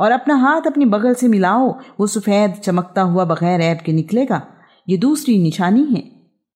और अपना हाथ अपनी बगल से मिलाओ, वो सफ़ेद चमकता हुआ बगैर ऐब के निकलेगा। ये दूसरी निशानी है।